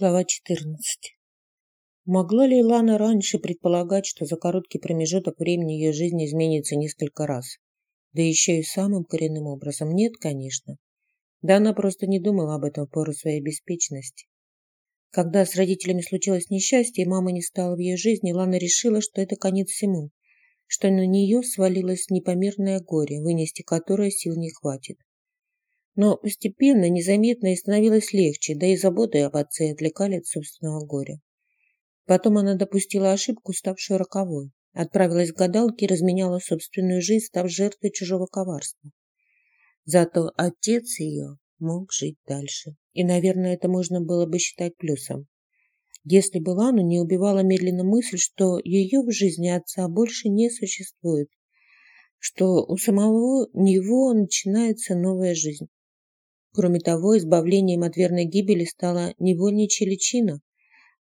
Глава 14. Могла ли Лана раньше предполагать, что за короткий промежуток времени ее жизнь изменится несколько раз? Да еще и самым коренным образом. Нет, конечно. Да она просто не думала об этом в пору своей беспечности. Когда с родителями случилось несчастье и мама не стала в ее жизни, Лана решила, что это конец всему, что на нее свалилось непомерное горе, вынести которое сил не хватит. Но постепенно, незаметно и становилось легче, да и заботы об отце отвлекали от собственного горя. Потом она допустила ошибку, ставшую роковой. Отправилась к гадалке и разменяла собственную жизнь, став жертвой чужого коварства. Зато отец ее мог жить дальше. И, наверное, это можно было бы считать плюсом. Если бы Лану не убивала медленно мысль, что ее в жизни отца больше не существует, что у самого него начинается новая жизнь. Кроме того, избавлением от верной гибели стала невольничья личина.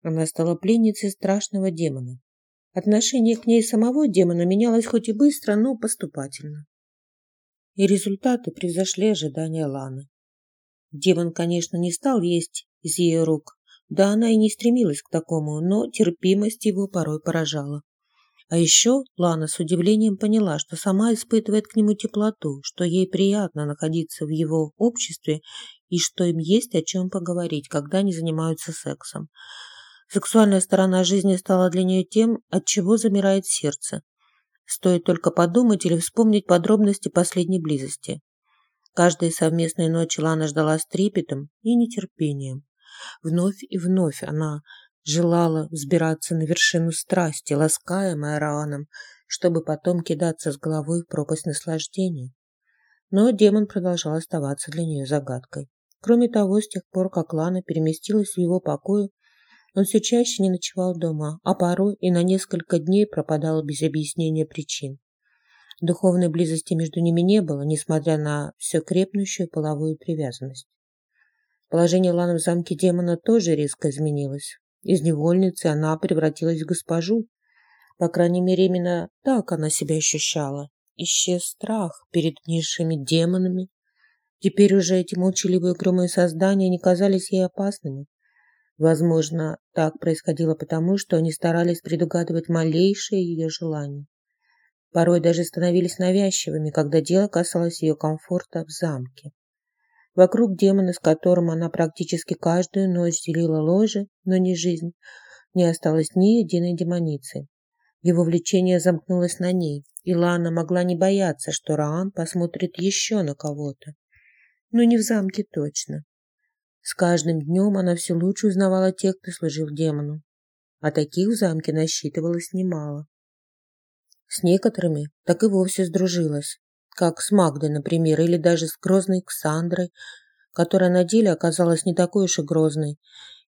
Она стала пленницей страшного демона. Отношение к ней самого демона менялось хоть и быстро, но поступательно. И результаты превзошли ожидания Ланы. Демон, конечно, не стал есть из ее рук, да она и не стремилась к такому, но терпимость его порой поражала. А еще Лана с удивлением поняла, что сама испытывает к нему теплоту, что ей приятно находиться в его обществе и что им есть о чем поговорить, когда они занимаются сексом. Сексуальная сторона жизни стала для нее тем, от чего замирает сердце. Стоит только подумать или вспомнить подробности последней близости. Каждой совместной ночи Лана ждала с трепетом и нетерпением. Вновь и вновь она желала взбираться на вершину страсти, ласкаемая Рааном, чтобы потом кидаться с головой в пропасть наслаждения. Но демон продолжал оставаться для нее загадкой. Кроме того, с тех пор, как Лана переместилась в его покое, он все чаще не ночевал дома, а порой и на несколько дней пропадал без объяснения причин. Духовной близости между ними не было, несмотря на все крепнущую половую привязанность. Положение Ланы в замке демона тоже резко изменилось. Из невольницы она превратилась в госпожу. По крайней мере, именно так она себя ощущала. Исчез страх перед низшими демонами. Теперь уже эти молчаливые угрюмые создания не казались ей опасными. Возможно, так происходило потому, что они старались предугадывать малейшие ее желания. Порой даже становились навязчивыми, когда дело касалось ее комфорта в замке. Вокруг демона, с которым она практически каждую ночь делила ложе, но не жизнь, не осталось ни единой демоницы. Его влечение замкнулось на ней, и Лана могла не бояться, что Раан посмотрит еще на кого-то. Но не в замке точно. С каждым днем она все лучше узнавала тех, кто служил демону. А таких в замке насчитывалось немало. С некоторыми так и вовсе сдружилась как с Магдой, например, или даже с грозной Ксандрой, которая на деле оказалась не такой уж и грозной.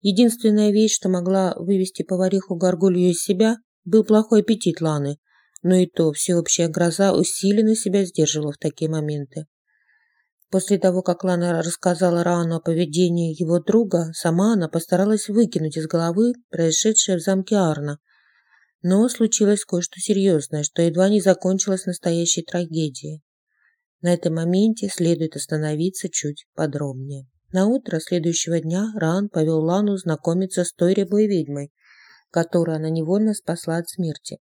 Единственная вещь, что могла вывести повариху Горгулью из себя, был плохой аппетит Ланы, но и то всеобщая гроза усиленно себя сдерживала в такие моменты. После того, как Лана рассказала Рану о поведении его друга, сама она постаралась выкинуть из головы происшедшее в замке Арна. Но случилось кое-что серьезное, что едва не закончилось настоящей трагедией. На этом моменте следует остановиться чуть подробнее. На утро следующего дня Ран повел Лану знакомиться с той рябой ведьмой, которую она невольно спасла от смерти,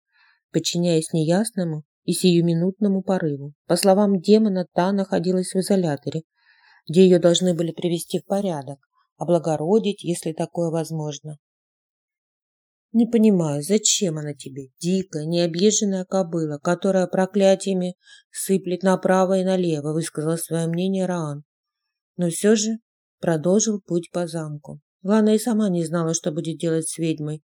подчиняясь неясному и сиюминутному порыву. По словам демона, та находилась в изоляторе, где ее должны были привести в порядок, облагородить, если такое возможно, не понимаю, зачем она тебе, дикая, необъезженная кобыла, которая проклятиями сыплет направо и налево, высказал свое мнение Раан. Но все же продолжил путь по замку. Лана и сама не знала, что будет делать с ведьмой,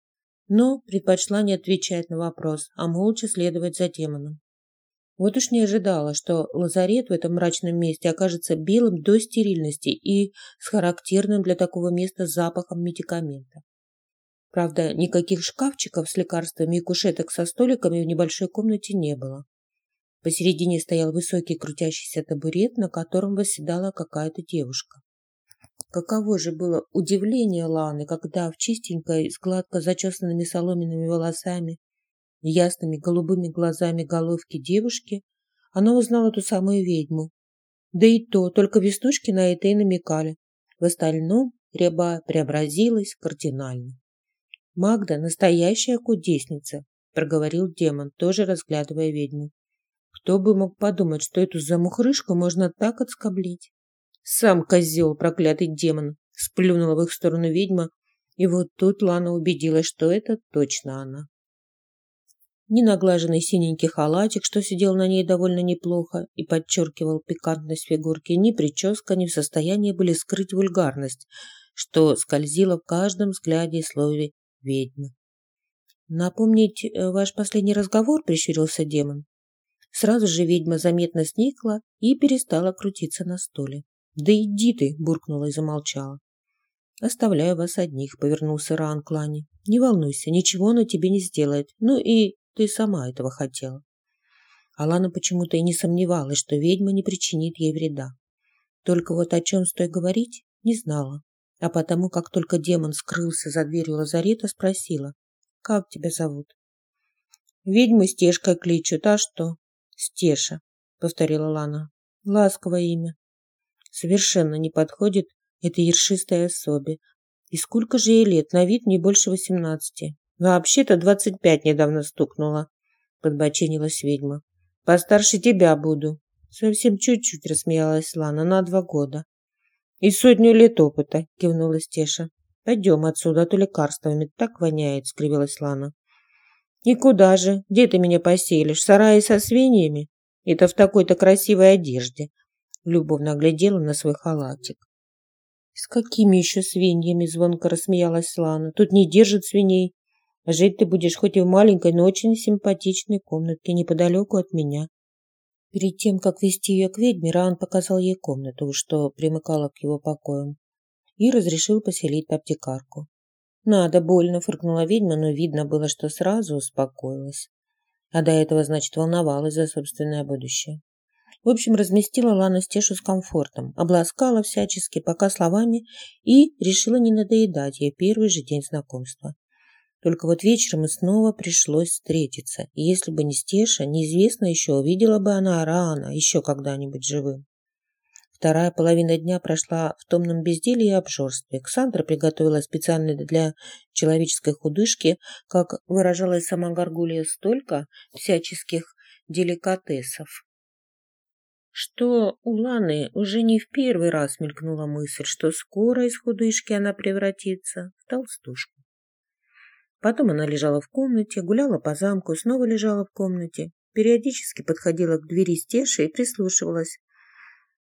но предпочла не отвечать на вопрос, а молча следовать за демоном. Вот уж не ожидала, что лазарет в этом мрачном месте окажется белым до стерильности и с характерным для такого места запахом медикамента. Правда, никаких шкафчиков с лекарствами и кушеток со столиками в небольшой комнате не было. Посередине стоял высокий крутящийся табурет, на котором восседала какая-то девушка. Каково же было удивление Ланы, когда в чистенькой, с гладко зачесанными соломенными волосами, ясными голубыми глазами головки девушки, она узнала ту самую ведьму. Да и то, только веснушки на это и намекали. В остальном Реба преобразилась кардинально. «Магда – настоящая кудесница», – проговорил демон, тоже разглядывая ведьму. «Кто бы мог подумать, что эту замухрышку можно так отскоблить?» «Сам козел, проклятый демон!» – сплюнула в их сторону ведьма, и вот тут Лана убедилась, что это точно она. Ни наглаженный синенький халатик, что сидел на ней довольно неплохо и подчеркивал пикантность фигурки, ни прическа не в состоянии были скрыть вульгарность, что скользило в каждом взгляде и слове ведьмы. «Напомнить э, ваш последний разговор?» – прищурился демон. Сразу же ведьма заметно сникла и перестала крутиться на стуле. «Да иди ты!» – буркнула и замолчала. «Оставляю вас одних», — повернулся Раан к. «Не волнуйся, ничего она тебе не сделает. Ну и ты сама этого хотела». Алана почему-то и не сомневалась, что ведьма не причинит ей вреда. Только вот о чем стоит говорить, не знала. А потому, как только демон скрылся за дверью лазарета, спросила, «Как тебя зовут?» «Ведьму Стешкой кличут, а что?» «Стеша», — повторила Лана. «Ласковое имя». «Совершенно не подходит этой ершистой особе. И сколько же ей лет? На вид не больше восемнадцати. Вообще-то двадцать пять недавно стукнула, подбоченилась ведьма. Постарше тебя буду. Совсем чуть-чуть рассмеялась Лана, на два года. И сотню лет опыта, кивнула Стеша. Пойдем отсюда, а то лекарствами так воняет, скривилась Лана. И куда же? Где ты меня поселишь? В сарае со свиньями? Это в такой-то красивой одежде. Любовно глядела на свой халатик. «С какими еще свиньями?» – звонко рассмеялась Лана. «Тут не держат свиней. Жить ты будешь хоть и в маленькой, но очень симпатичной комнатке неподалеку от меня». Перед тем, как вести ее к ведьме, Раан показал ей комнату, что примыкала к его покоям, и разрешил поселить аптекарку. «Надо, больно», – фыркнула ведьма, но видно было, что сразу успокоилась. А до этого, значит, волновалась за собственное будущее. В общем, разместила Лана Стешу с комфортом, обласкала всячески, пока словами, и решила не надоедать ей первый же день знакомства. Только вот вечером и снова пришлось встретиться, и если бы не Стеша, неизвестно еще, увидела бы она рано, еще когда-нибудь живым. Вторая половина дня прошла в томном безделье и обжорстве. Ксандра приготовила специально для человеческой худышки, как выражалась сама Гаргулия, столько всяческих деликатесов, что у Ланы уже не в первый раз мелькнула мысль, что скоро из худышки она превратится в толстушку. Потом она лежала в комнате, гуляла по замку, снова лежала в комнате, периодически подходила к двери стеши и прислушивалась.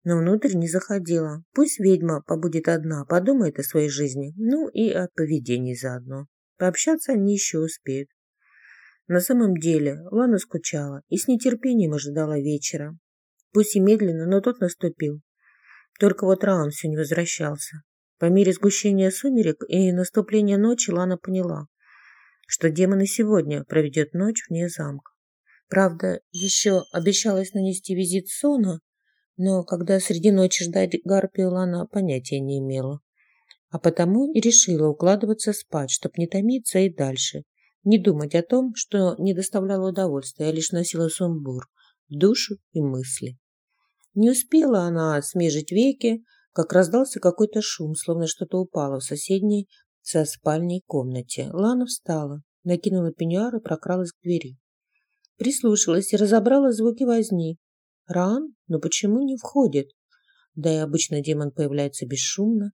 Но внутрь не заходила. Пусть ведьма побудет одна, подумает о своей жизни, ну и о поведении заодно. Пообщаться они еще успеют. На самом деле Лана скучала и с нетерпением ожидала вечера, Пусть и медленно, но тот наступил. Только вот Раун все не возвращался. По мере сгущения сумерек и наступления ночи Лана поняла, что демон и сегодня проведет ночь вне замка. Правда, еще обещалась нанести визит Сона, но когда среди ночи ждать Гарпию Лана понятия не имела. А потому и решила укладываться спать, чтоб не томиться и дальше, не думать о том, что не доставляло удовольствия, а лишь носила сумбур, душу и мысли. Не успела она смежить веки, как раздался какой-то шум, словно что-то упало в соседней со спальней комнате. Лана встала, накинула пеньюар и прокралась к двери. Прислушалась и разобрала звуки возни. Ран? Но почему не входит? Да и обычно демон появляется бесшумно.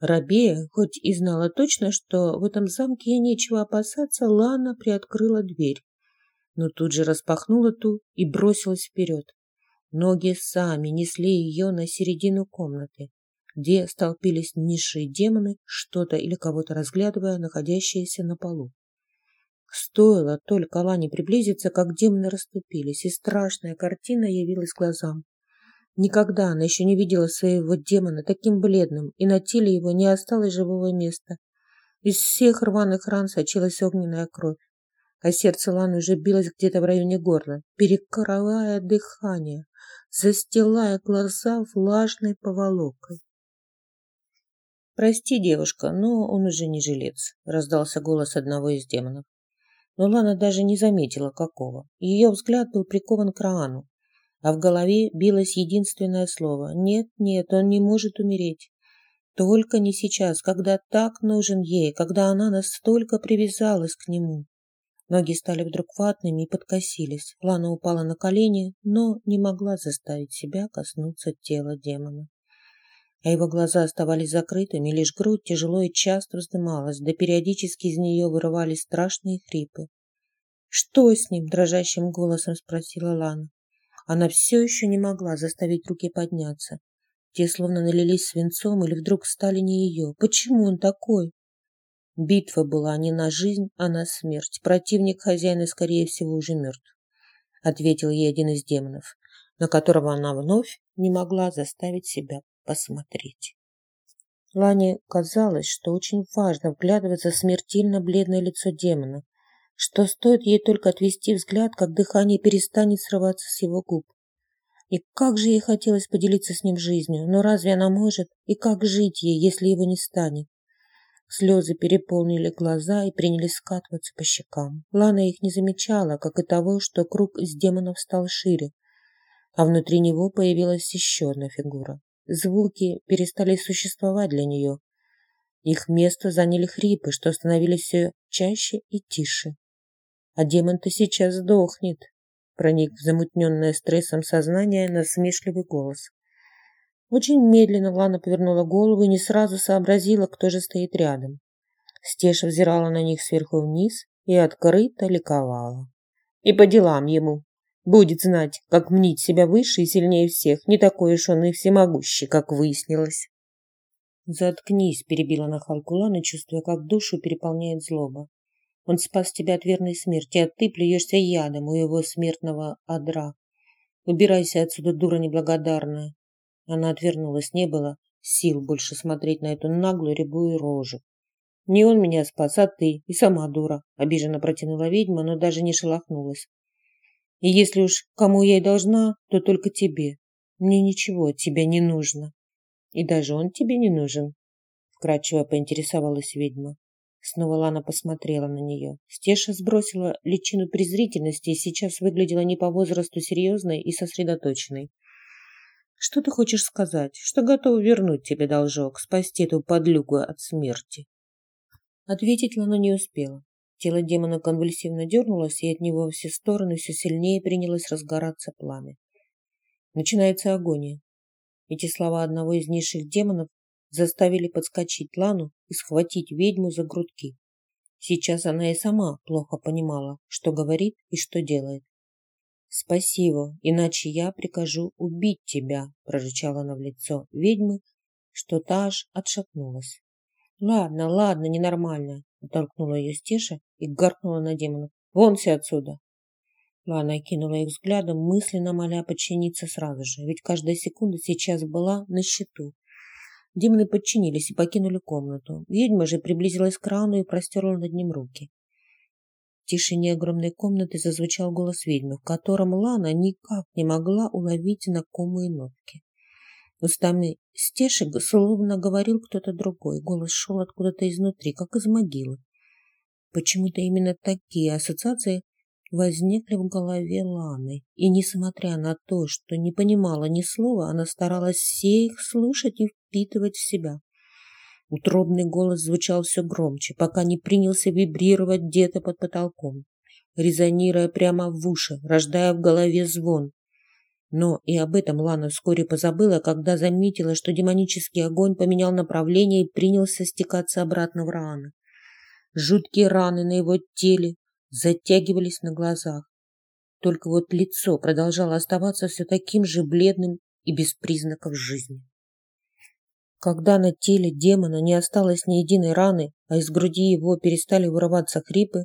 Рабея, хоть и знала точно, что в этом замке ей нечего опасаться, Лана приоткрыла дверь, но тут же распахнула ту и бросилась вперед. Ноги сами несли ее на середину комнаты, где столпились низшие демоны, что-то или кого-то разглядывая, находящиеся на полу. Стоило только Лане приблизиться, как демоны расступились, и страшная картина явилась глазам. Никогда она еще не видела своего демона таким бледным, и на теле его не осталось живого места. Из всех рваных ран сочилась огненная кровь, а сердце Ланы уже билось где-то в районе горла, перекрывая дыхание застилая глаза влажной поволокой. «Прости, девушка, но он уже не жилец», — раздался голос одного из демонов. Но Лана даже не заметила, какого. Ее взгляд был прикован к Раану, а в голове билось единственное слово «Нет, нет, он не может умереть». Только не сейчас, когда так нужен ей, когда она настолько привязалась к нему. Ноги стали вдруг ватными и подкосились. Лана упала на колени, но не могла заставить себя коснуться тела демона. А его глаза оставались закрытыми, лишь грудь тяжело и часто вздымалась, да периодически из нее вырывались страшные хрипы. «Что с ним?» – дрожащим голосом спросила Лана. Она все еще не могла заставить руки подняться. Те словно налились свинцом или вдруг стали не ее. Почему он такой? Битва была не на жизнь, а на смерть. Противник хозяина, скорее всего, уже мертв, ответил ей один из демонов, на которого она вновь не могла заставить себя посмотреть. Лане казалось, что очень важно вглядываться в смертельно бледное лицо демона, что стоит ей только отвести взгляд, как дыхание перестанет срываться с его губ. И как же ей хотелось поделиться с ним жизнью, но разве она может? И как жить ей, если его не станет? Слезы переполнили глаза и принялись скатываться по щекам. Лана их не замечала, как и того, что круг из демонов стал шире, а внутри него появилась еще одна фигура. Звуки перестали существовать для нее. Их место заняли хрипы, что становились все чаще и тише. А демон-то сейчас сдохнет, проник в замутненное стрессом сознание насмешливый голос. Очень медленно Лана повернула голову и не сразу сообразила, кто же стоит рядом. Стеша взирала на них сверху вниз и открыто ликовала. И по делам ему. Будет знать, как мнить себя выше и сильнее всех, не такой уж он и всемогущий, как выяснилось. «Заткнись», — перебила нахалку Лана, чувствуя, как душу переполняет злоба. «Он спас тебя от верной смерти, а ты плюешься ядом у его смертного адра. Убирайся отсюда, дура неблагодарная. Она отвернулась, не было сил больше смотреть на эту наглую рябую рожу. Не он меня спас, а ты, и сама дура, обиженно протянула ведьма, но даже не шелохнулась. И если уж кому я и должна, то только тебе. Мне ничего от тебя не нужно. И даже он тебе не нужен, вкрадчиво поинтересовалась ведьма. Снова Лана посмотрела на нее. Стеша сбросила личину презрительности и сейчас выглядела не по возрасту серьезной и сосредоточенной. Что ты хочешь сказать? Что готов вернуть тебе должок, спасти эту подлюгу от смерти? Ответить Лана не успела. Тело демона конвульсивно дернулось, и от него во все стороны все сильнее принялось разгораться пламя. Начинается агония. Эти слова одного из низших демонов заставили подскочить Лану и схватить ведьму за грудки. Сейчас она и сама плохо понимала, что говорит и что делает. «Спаси его, иначе я прикажу убить тебя», – прорычала она в лицо ведьмы, что та аж отшатнулась. «Ладно, ладно, ненормально», – оттолкнула ее Стеша и гаркнула на демонов. «Вон все отсюда!» Лана кинула их взглядом, мысленно моля подчиниться сразу же, ведь каждая секунда сейчас была на счету. Демоны подчинились и покинули комнату. Ведьма же приблизилась к рану и простерла над ним руки тишине огромной комнаты зазвучал голос ведьмы, в котором Лана никак не могла уловить знакомые нотки. Устами стешек словно говорил кто-то другой. Голос шел откуда-то изнутри, как из могилы. Почему-то именно такие ассоциации возникли в голове Ланы. И несмотря на то, что не понимала ни слова, она старалась все их слушать и впитывать в себя. Утробный голос звучал все громче, пока не принялся вибрировать где-то под потолком, резонируя прямо в уши, рождая в голове звон. Но и об этом Лана вскоре позабыла, когда заметила, что демонический огонь поменял направление и принялся стекаться обратно в раны. Жуткие раны на его теле затягивались на глазах. Только вот лицо продолжало оставаться все таким же бледным и без признаков жизни. Когда на теле демона не осталось ни единой раны, а из груди его перестали вырываться хрипы,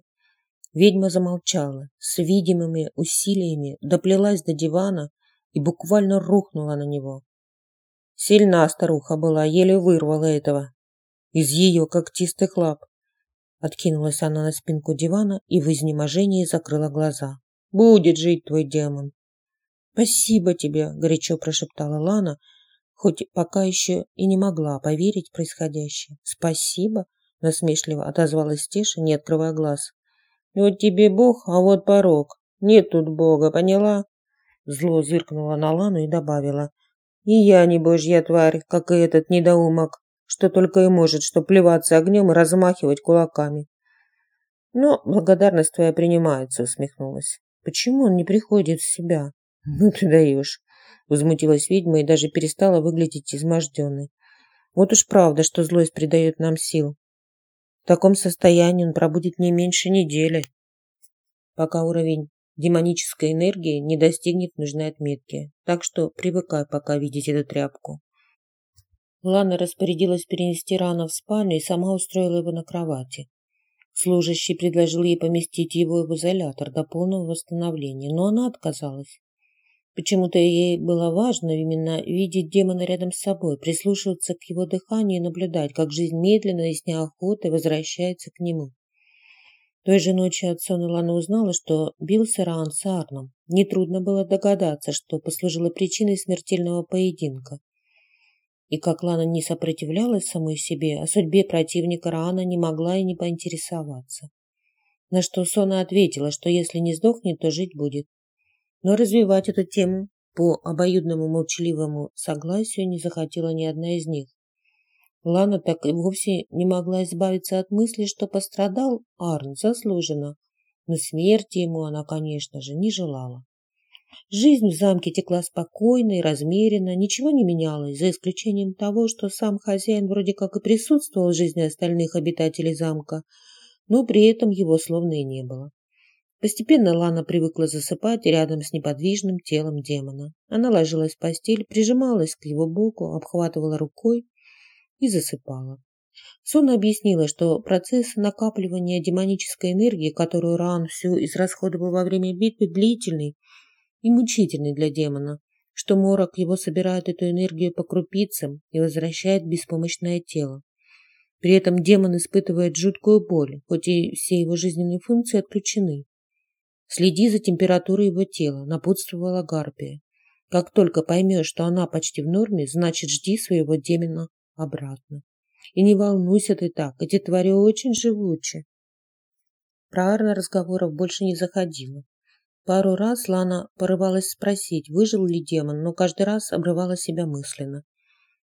ведьма замолчала, с видимыми усилиями доплелась до дивана и буквально рухнула на него. Сильна старуха была, еле вырвала этого из ее когтистых лап. Откинулась она на спинку дивана и в изнеможении закрыла глаза. «Будет жить твой демон!» «Спасибо тебе!» – горячо прошептала Лана, хоть пока еще и не могла поверить в происходящее. «Спасибо», – насмешливо отозвалась Теша, не открывая глаз. «Вот тебе Бог, а вот порог. Нет тут Бога, поняла?» Зло зыркнула на Лану и добавила. «И я не божья тварь, как и этот недоумок. что только и может, что плеваться огнем и размахивать кулаками. Но благодарность твоя принимается, усмехнулась. Почему он не приходит в себя? Ну ты даешь. Возмутилась ведьма и даже перестала выглядеть изможденной. Вот уж правда, что злость придает нам сил. В таком состоянии он пробудет не меньше недели, пока уровень демонической энергии не достигнет нужной отметки. Так что привыкай пока видеть эту тряпку. Лана распорядилась перенести Рана в спальню и сама устроила его на кровати. Служащий предложил ей поместить его в изолятор до полного восстановления, но она отказалась. Почему-то ей было важно именно видеть демона рядом с собой, прислушиваться к его дыханию и наблюдать, как жизнь медленно и с неохотой возвращается к нему. Той же ночью от сона Лана узнала, что бился Раан с Арном. Нетрудно было догадаться, что послужило причиной смертельного поединка. И как Лана не сопротивлялась самой себе, о судьбе противника Раана не могла и не поинтересоваться. На что Сона ответила, что если не сдохнет, то жить будет. Но развивать эту тему по обоюдному молчаливому согласию не захотела ни одна из них. Лана так и вовсе не могла избавиться от мысли, что пострадал Арн заслуженно, но смерти ему она, конечно же, не желала. Жизнь в замке текла спокойно и размеренно, ничего не менялось, за исключением того, что сам хозяин вроде как и присутствовал в жизни остальных обитателей замка, но при этом его словно и не было. Постепенно Лана привыкла засыпать рядом с неподвижным телом демона. Она ложилась в постель, прижималась к его боку, обхватывала рукой и засыпала. Сон объяснила, что процесс накапливания демонической энергии, которую Ран всю израсходовал во время битвы, длительный и мучительный для демона, что морок его собирает эту энергию по крупицам и возвращает беспомощное тело. При этом демон испытывает жуткую боль, хоть и все его жизненные функции отключены. Следи за температурой его тела, напутствовала Гарпия. Как только поймешь, что она почти в норме, значит, жди своего демона обратно. И не волнуйся ты так, эти твари очень живучи. Про Арна разговоров больше не заходило. Пару раз Лана порывалась спросить, выжил ли демон, но каждый раз обрывала себя мысленно.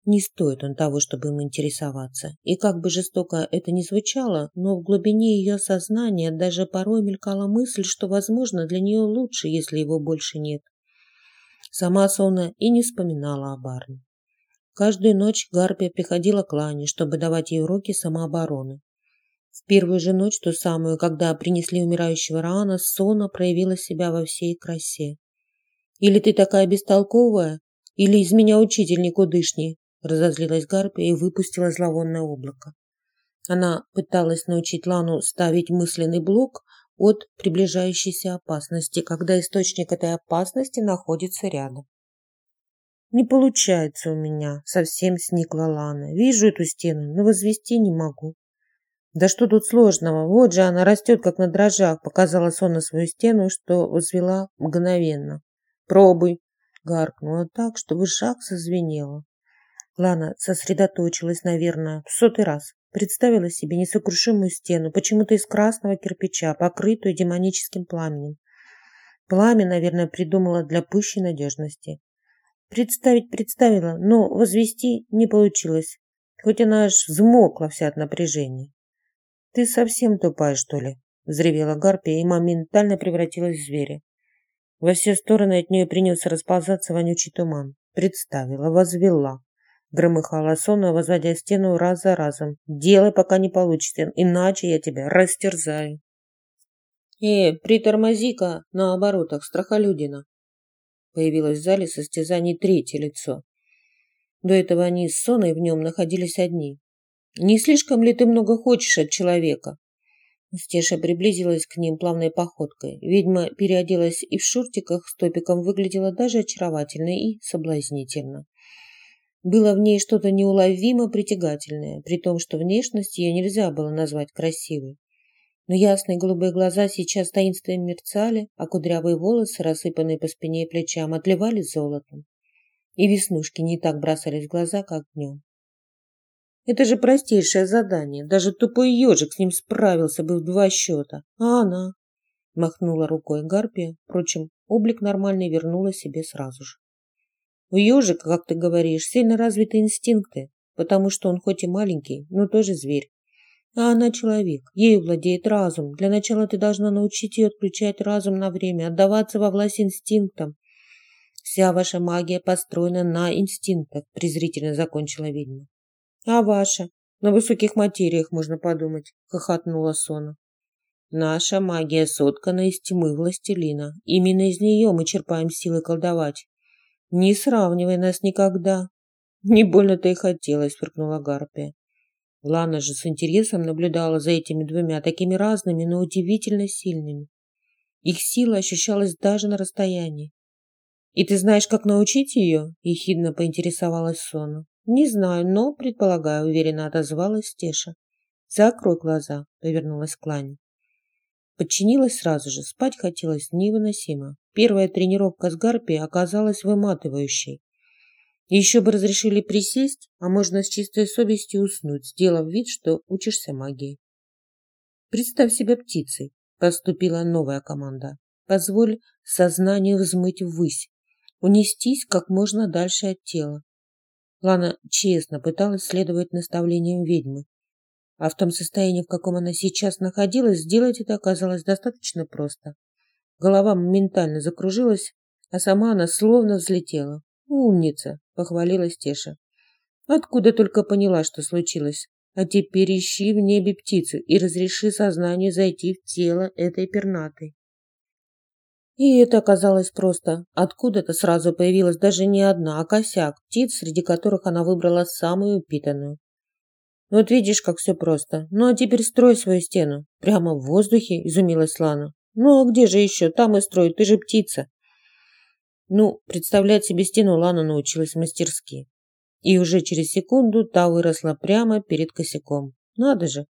Не стоит он того, чтобы им интересоваться. И как бы жестоко это ни звучало, но в глубине ее сознания даже порой мелькала мысль, что, возможно, для нее лучше, если его больше нет. Сама Сона и не вспоминала о Барне. Каждую ночь Гарпия приходила к Лане, чтобы давать ей уроки самообороны. В первую же ночь, ту самую, когда принесли умирающего Раана, Сона проявила себя во всей красе. «Или ты такая бестолковая, или из меня учитель никудышний», разозлилась Гарпия и выпустила зловонное облако. Она пыталась научить Лану ставить мысленный блок от приближающейся опасности, когда источник этой опасности находится рядом. «Не получается у меня», — совсем сникла Лана. «Вижу эту стену, но возвести не могу». Да что тут сложного? Вот же она растет, как на дрожжах, показала Сона свою стену, что возвела мгновенно. Пробуй, гаркнула так, что в ушах зазвенело. Лана сосредоточилась, наверное, в сотый раз. Представила себе несокрушимую стену, почему-то из красного кирпича, покрытую демоническим пламенем. Пламя, наверное, придумала для пущей надежности. Представить представила, но возвести не получилось, хоть она аж взмокла вся от напряжения. «Ты совсем тупая, что ли?» – взревела гарпия и моментально превратилась в зверя. Во все стороны от нее принялся расползаться вонючий туман. Представила, возвела. Громыхала сонно, возводя стену раз за разом. «Делай, пока не получится, иначе я тебя растерзаю». «Э, притормози-ка на оборотах, страхолюдина!» Появилось в зале состязаний третье лицо. До этого они с Соной в нем находились одни. Не слишком ли ты много хочешь от человека? Стеша приблизилась к ним плавной походкой. Ведьма переоделась и в шортиках с топиком выглядела даже очаровательно и соблазнительно. Было в ней что-то неуловимо притягательное, при том, что внешность ее нельзя было назвать красивой. Но ясные голубые глаза сейчас таинственно мерцали, а кудрявые волосы, рассыпанные по спине и плечам, отливали золотом. И веснушки не так бросались в глаза, как днем. Это же простейшее задание. Даже тупой ежик с ним справился бы в два счета. А она? Махнула рукой Гарпия. Впрочем, облик нормальный вернула себе сразу же. У ежика, как ты говоришь, сильно развиты инстинкты. потому что он хоть и маленький, но тоже зверь. А она человек, ею владеет разум. Для начала ты должна научить ее отключать разум на время, отдаваться во власть инстинктам. Вся ваша магия построена на инстинктах, презрительно закончила ведьма. А ваша? На высоких материях можно подумать, хохотнула Сона. Наша магия соткана из тьмы властелина. Именно из нее мы черпаем силы колдовать. Не сравнивай нас никогда. Не больно-то и хотелось, фыркнула Гарпия. Лана же с интересом наблюдала за этими двумя такими разными, но удивительно сильными. Их сила ощущалась даже на расстоянии. «И ты знаешь, как научить ее?» – ехидно поинтересовалась Сона. «Не знаю, но, предполагаю», – уверенно отозвалась Теша. «Закрой глаза», – повернулась к Лане. Подчинилась сразу же, спать хотелось невыносимо. Первая тренировка с гарпией оказалась выматывающей. Еще бы разрешили присесть, а можно с чистой совестью уснуть, сделав вид, что учишься магии. Представь себя птицей, поступила новая команда. Позволь сознанию взмыть ввысь, унестись как можно дальше от тела. Лана честно пыталась следовать наставлениям ведьмы, а в том состоянии, в каком она сейчас находилась, сделать это оказалось достаточно просто. Голова моментально закружилась, а сама она словно взлетела. «Умница!» – похвалилась Теша. «Откуда только поняла, что случилось? А теперь ищи в небе птицу и разреши сознанию зайти в тело этой пернатой». И это оказалось просто. Откуда-то сразу появилась даже не одна, а косяк птиц, среди которых она выбрала самую упитанную. Вот видишь, как все просто. Ну а теперь строй свою стену. Прямо в воздухе, изумилась Лана. Ну а где же еще? Там и строй, ты же птица. Ну, представлять себе стену Лана научилась мастерски. И уже через секунду та выросла прямо перед косяком. Надо же.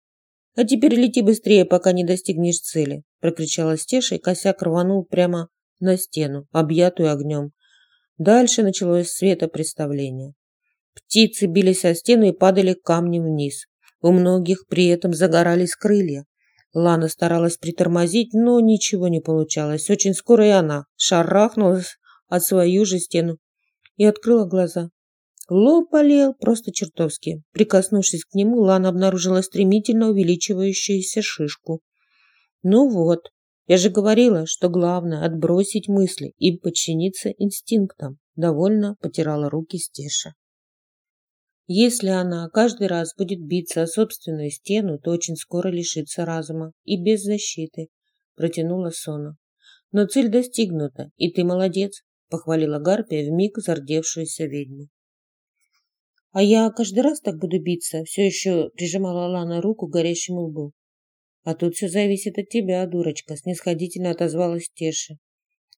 А теперь лети быстрее, пока не достигнешь цели, прокричала Стеша, и косяк рванул прямо на стену, объятую огнем. Дальше началось светопредставление. Птицы бились о стену и падали камнем вниз. У многих при этом загорались крылья. Лана старалась притормозить, но ничего не получалось. Очень скоро и она шарахнулась от свою же стену и открыла глаза. Лоб болел просто чертовски. Прикоснувшись к нему, Лана обнаружила стремительно увеличивающуюся шишку. Ну вот, я же говорила, что главное отбросить мысли и подчиниться инстинктам. Довольно потирала руки Стеша. Если она каждый раз будет биться о собственную стену, то очень скоро лишится разума и без защиты, протянула Сона. Но цель достигнута, и ты молодец, похвалила Гарпия вмиг зардевшуюся ведьму. А я каждый раз так буду биться, все еще прижимала Лана руку к горящему лбу. А тут все зависит от тебя, дурочка, снисходительно отозвалась Теша.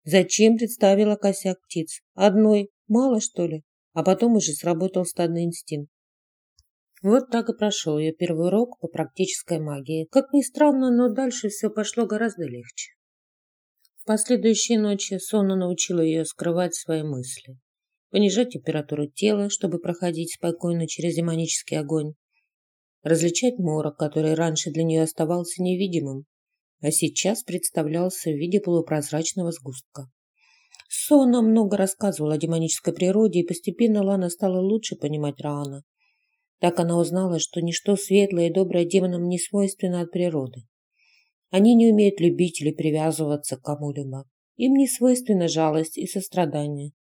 Зачем представила косяк птиц? Одной мало, что ли? а потом уже сработал стадный инстинкт. Вот так и прошел ее первый урок по практической магии. Как ни странно, но дальше все пошло гораздо легче. Последующие ночи Сонна научила ее скрывать свои мысли, понижать температуру тела, чтобы проходить спокойно через демонический огонь, различать морок, который раньше для нее оставался невидимым, а сейчас представлялся в виде полупрозрачного сгустка. Сона много рассказывала о демонической природе, и постепенно Лана стала лучше понимать Раана. Так она узнала, что ничто светлое и доброе демонам не свойственно от природы. Они не умеют любить или привязываться к кому-либо. Им не свойственна жалость и сострадание.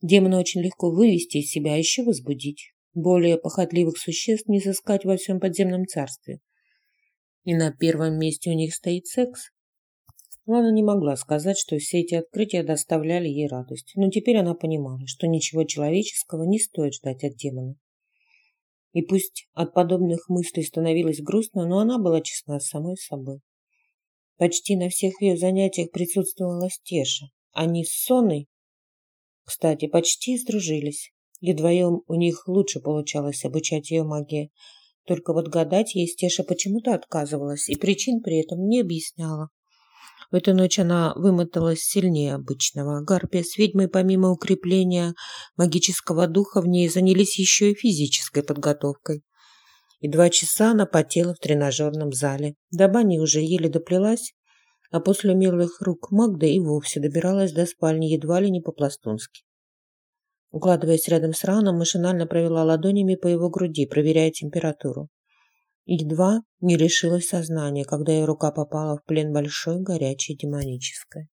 Демона очень легко вывести из себя, а еще возбудить. Более похотливых существ не сыскать во всем подземном царстве. И на первом месте у них стоит секс. Лана не могла сказать, что все эти открытия доставляли ей радость, но теперь она понимала, что ничего человеческого не стоит ждать от демона. И пусть от подобных мыслей становилось грустно, но она была честна с самой собой. Почти на всех ее занятиях присутствовала Стеша. Они с Соной, кстати, почти сдружились. И вдвоем у них лучше получалось обучать ее магии. Только вот гадать ей Стеша почему-то отказывалась и причин при этом не объясняла. В эту ночь она вымоталась сильнее обычного. Гарпия с ведьмой, помимо укрепления магического духа, в ней занялись еще и физической подготовкой. И два часа она потела в тренажерном зале. До бани уже еле доплелась, а после умелых рук Магда и вовсе добиралась до спальни едва ли не по-пластунски. Укладываясь рядом с раном, машинально провела ладонями по его груди, проверяя температуру. Едва не лишилась сознания, когда ее рука попала в плен большой, горячей, демонической.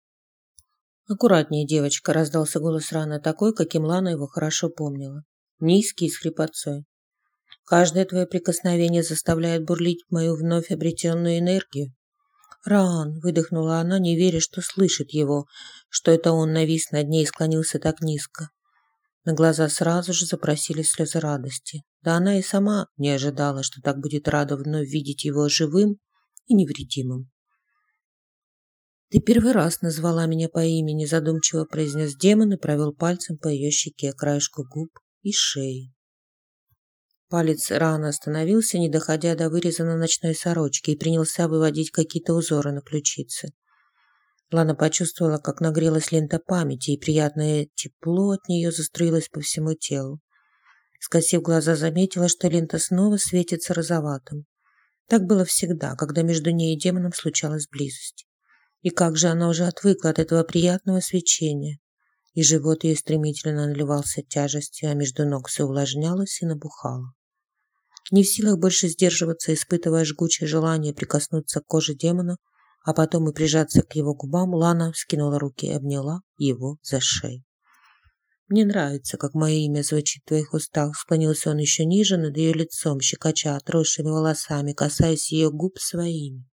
«Аккуратнее, девочка», — раздался голос Рана, такой, каким Лана его хорошо помнила. Низкий, с хрипотцой. «Каждое твое прикосновение заставляет бурлить мою вновь обретенную энергию». «Ран!» — выдохнула она, не веря, что слышит его, что это он навис над ней и склонился так низко. На глаза сразу же запросили слезы радости. Да она и сама не ожидала, что так будет рада вновь видеть его живым и невредимым. «Ты первый раз назвала меня по имени», – задумчиво произнес демон и провел пальцем по ее щеке, краешку губ и шеи. Палец рано остановился, не доходя до выреза на ночной сорочке, и принялся выводить какие-то узоры на ключице. Лана почувствовала, как нагрелась лента памяти, и приятное тепло от нее заструилось по всему телу. Скосив глаза, заметила, что лента снова светится розоватым. Так было всегда, когда между ней и демоном случалась близость. И как же она уже отвыкла от этого приятного свечения. И живот ее стремительно наливался тяжестью, а между ног все увлажнялось и набухало. Не в силах больше сдерживаться, испытывая жгучее желание прикоснуться к коже демона, а потом и прижаться к его губам, Лана вскинула руки и обняла его за шею. «Мне нравится, как мое имя звучит в твоих устах», склонился он еще ниже над ее лицом, щекоча отросшими волосами, касаясь ее губ своими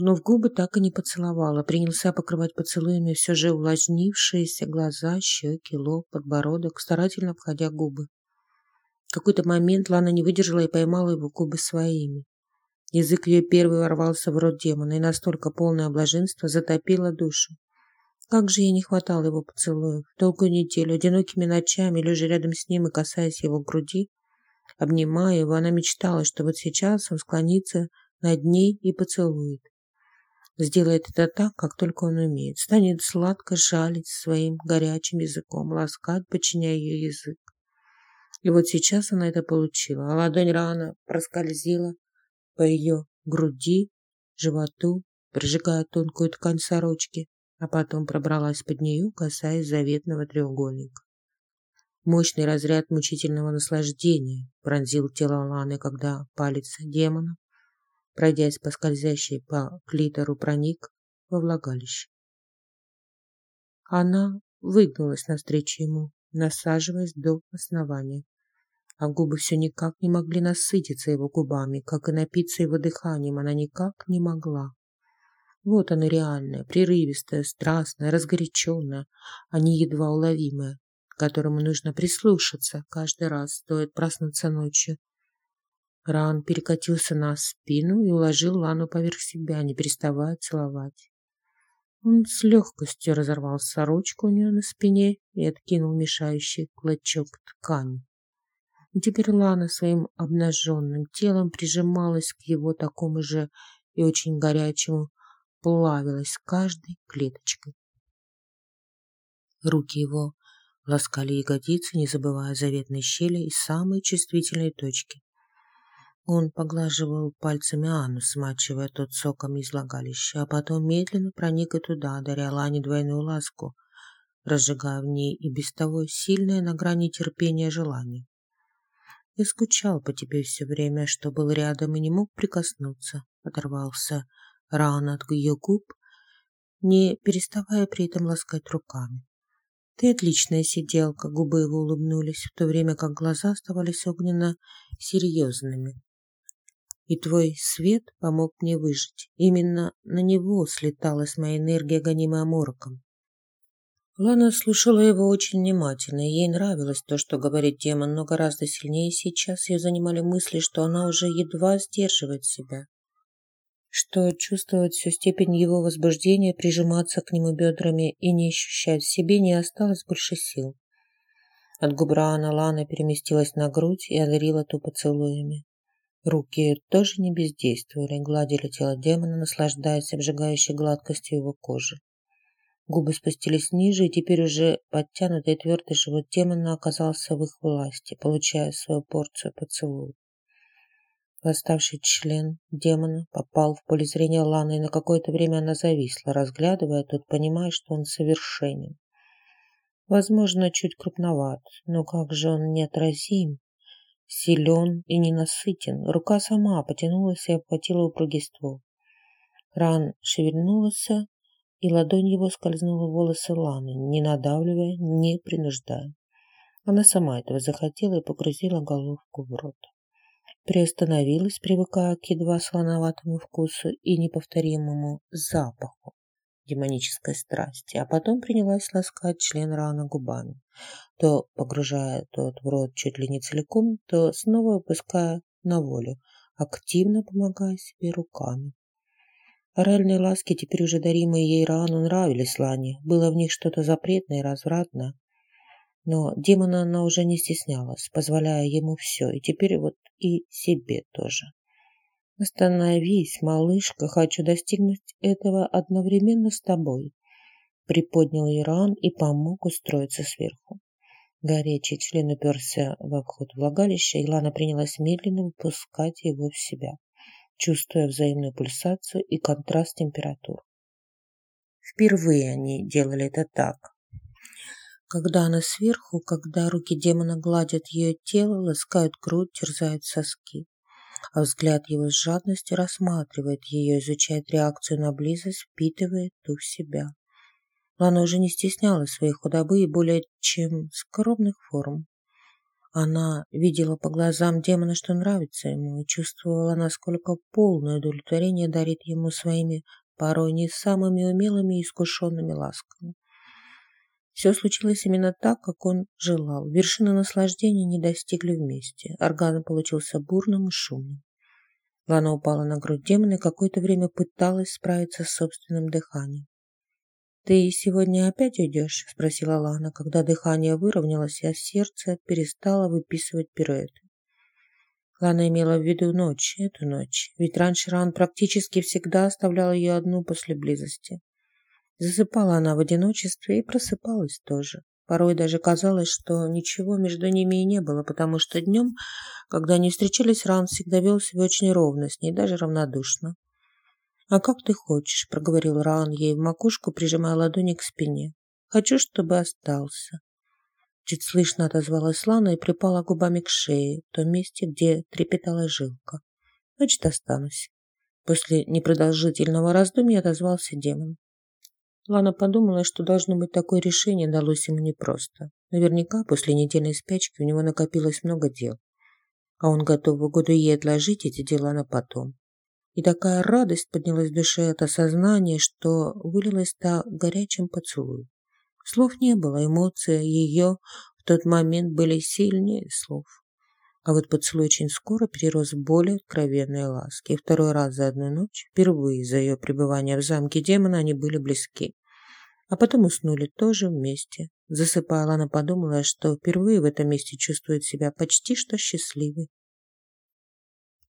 но в губы так и не поцеловала, принялся покрывать поцелуями все же увлажнившиеся глаза, щеки, лоб, подбородок, старательно входя губы. В какой-то момент Лана не выдержала и поймала его губы своими. Язык ее первый ворвался в рот демона, и настолько полное блаженство затопило душу. Как же ей не хватало его поцелуев. Долгую неделю, одинокими ночами, лежа рядом с ним и касаясь его груди, обнимая его, она мечтала, что вот сейчас он склонится над ней и поцелует. Сделает это так, как только он умеет. Станет сладко жалить своим горячим языком, ласкать, подчиняя ее язык. И вот сейчас она это получила, а ладонь рано проскользила по ее груди, животу, прижигая тонкую ткань сорочки, а потом пробралась под нее, касаясь заветного треугольника. Мощный разряд мучительного наслаждения пронзил тело Ланы, когда палец демона пройдясь по скользящей по клитору, проник во влагалище. Она выгнулась навстречу ему, насаживаясь до основания, а губы все никак не могли насытиться его губами, как и напиться его дыханием она никак не могла. Вот она реальная, прерывистая, страстная, разгоряченная, а не едва уловимая, к которому нужно прислушаться каждый раз, стоит проснуться ночью Ран перекатился на спину и уложил Лану поверх себя, не переставая целовать. Он с легкостью разорвал сорочку у нее на спине и откинул мешающий клочок ткани. Теперь Лана своим обнаженным телом прижималась к его такому же и очень горячему, плавилась каждой клеточкой. Руки его ласкали ягодицы, не забывая заветной щели и самой чувствительной точки. Он поглаживал пальцами Анну, смачивая тот соком из влагалища, а потом медленно проник и туда, даря Лане двойную ласку, разжигая в ней и без того сильное на грани терпения желание. Я скучал по тебе все время, что был рядом и не мог прикоснуться, оторвался рано от ее губ, не переставая при этом ласкать руками. Ты отличная сиделка, губы его улыбнулись, в то время как глаза оставались огненно серьезными. И твой свет помог мне выжить. Именно на него слеталась моя энергия, гонимая мороком. Лана слушала его очень внимательно, и ей нравилось то, что говорит демон, но гораздо сильнее сейчас ее занимали мысли, что она уже едва сдерживает себя. Что чувствовать всю степень его возбуждения, прижиматься к нему бедрами и не ощущать в себе не осталось больше сил. От губ Раана Лана переместилась на грудь и одарила ту поцелуями. Руки тоже не бездействовали, гладили тело демона, наслаждаясь обжигающей гладкостью его кожи. Губы спустились ниже, и теперь уже подтянутый твердый живот демона оказался в их власти, получая свою порцию поцелуя. Восставший член демона попал в поле зрения Ланы, и на какое-то время она зависла, разглядывая тот, понимая, что он совершенен. Возможно, чуть крупноват, но как же он неотразим, силен и ненасытен. Рука сама потянулась и обхватила упругий ствол. Ран шевельнулся, и ладонь его скользнула в волосы Ланы, не надавливая, не принуждая. Она сама этого захотела и погрузила головку в рот. Приостановилась, привыкая к едва слоноватому вкусу и неповторимому запаху демонической страсти, а потом принялась ласкать член рана губами, то погружая тот в рот чуть ли не целиком, то снова выпуская на волю, активно помогая себе руками. Оральные ласки, теперь уже даримые ей рану, нравились Лане. Было в них что-то запретное и развратное. Но демона она уже не стеснялась, позволяя ему все, и теперь вот и себе тоже. «Остановись, малышка, хочу достигнуть этого одновременно с тобой», приподнял Иран и помог устроиться сверху. Горячий член уперся в обход влагалища, и Лана принялась медленно выпускать его в себя чувствуя взаимную пульсацию и контраст температур. Впервые они делали это так. Когда она сверху, когда руки демона гладят ее тело, ласкают грудь, терзают соски, а взгляд его с жадностью рассматривает ее, изучает реакцию на близость, впитывает ту в себя. Лана уже не стеснялась своей худобы и более чем скромных форм. Она видела по глазам демона, что нравится ему, и чувствовала, насколько полное удовлетворение дарит ему своими порой не самыми умелыми и искушенными ласками. Все случилось именно так, как он желал. Вершины наслаждения не достигли вместе. Орган получился бурным и шумным. Лана упала на грудь демона и какое-то время пыталась справиться с собственным дыханием. «Ты сегодня опять уйдешь?» – спросила Лана, когда дыхание выровнялось, а сердце перестало выписывать пируэты. Лана имела в виду ночь, эту ночь, ведь раньше Ран практически всегда оставлял ее одну после близости. Засыпала она в одиночестве и просыпалась тоже. Порой даже казалось, что ничего между ними и не было, потому что днем, когда они встречались, Ран всегда вел себя очень ровно, с ней даже равнодушно. «А как ты хочешь?» – проговорил Раан ей в макушку, прижимая ладони к спине. «Хочу, чтобы остался». Чуть слышно отозвалась Лана и припала губами к шее, в том месте, где трепетала жилка. «Значит, останусь». После непродолжительного раздумья отозвался демон. Лана подумала, что должно быть такое решение далось ему непросто. Наверняка после недельной спячки у него накопилось много дел, а он готов в угоду ей отложить эти дела на потом. И такая радость поднялась в душе от осознания, что вылилась-то горячим поцелуем. Слов не было, эмоции ее в тот момент были сильнее слов. А вот поцелуй очень скоро перерос в более откровенные ласки. И второй раз за одну ночь, впервые за ее пребывание в замке демона, они были близки. А потом уснули тоже вместе. Засыпая, она подумала, что впервые в этом месте чувствует себя почти что счастливой.